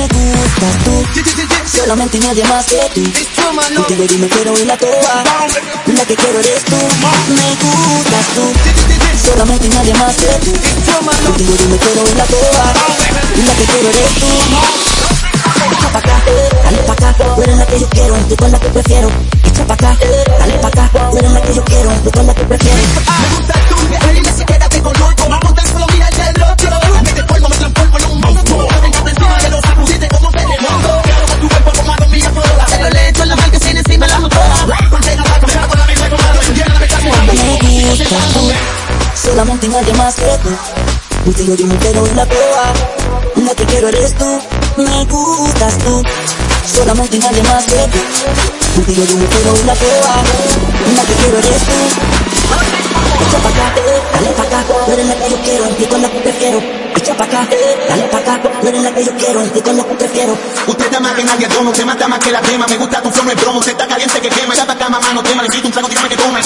Me gustas tú, solamente nadie más que tú. Contigo yo me quiero ir la toa, la que quiero eres tú. Me gustas tú, solamente nadie más que tú. Contigo yo me quiero ir la toa, la que quiero eres tú. Echa pa' acá, dale pa' acá, tú eres la que yo quiero, tú eres la que prefiero. Echa pa' acá, dale pa' acá, tú eres la que yo quiero, tú eres la que prefiero. Solamente nadie más que tú. Contigo yo me quiero ir la toa, la que quiero eres tú. Me gustas tú, solamente nadie más que tú. Contigo yo me quiero ir la toa, la que quiero eres tú. Echa pa' acá, dale pa' acá, tú eres la que yo quiero, y con la que prefiero. Echa pa' acá, dale pa' acá, tú eres la que yo quiero, y con la que prefiero. Usted está más que nadie domo, se mata más que la crema. Me gusta tu flow, no es bromo, usted está caliente que quema. Ya pa' acá, mamá, no tema, le invito un trago, dígame que tome.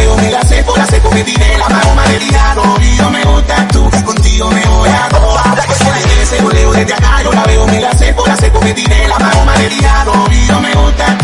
veo me la sé, por la sé, porque tiene la maroma de diablo. Y yo me gusta tú, contigo me voy a robar. Ese boleo desde acá yo la veo me la sé, por la sé, porque tiene la maroma de diablo. Y yo me gusta